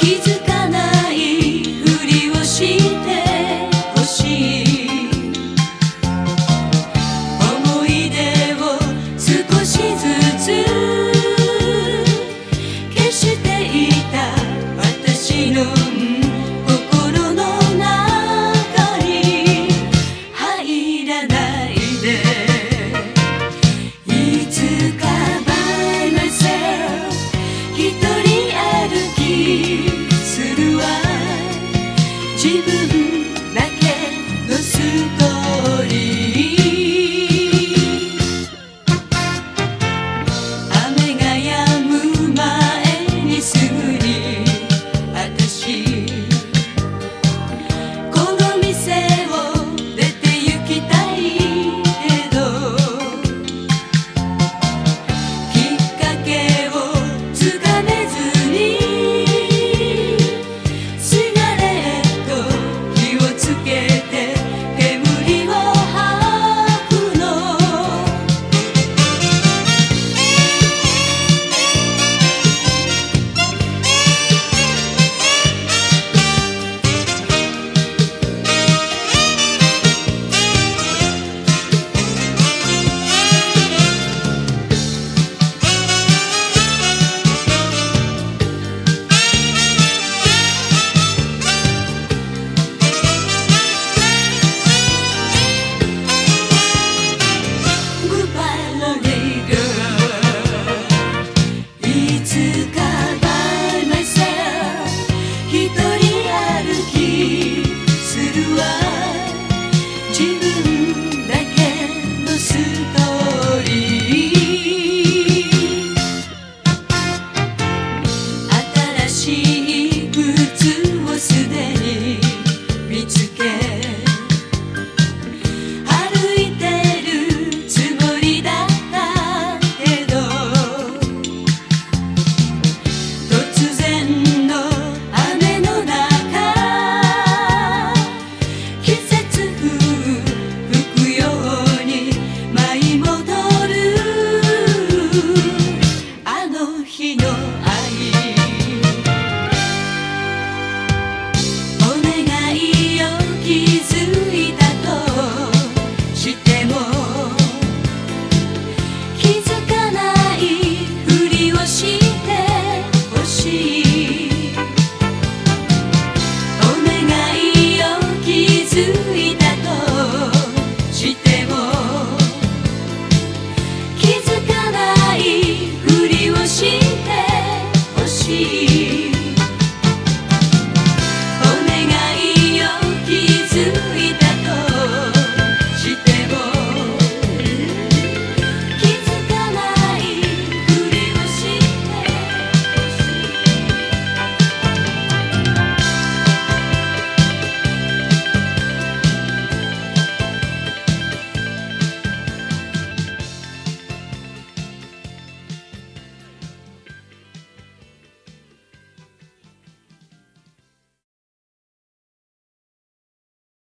気づか you. love you.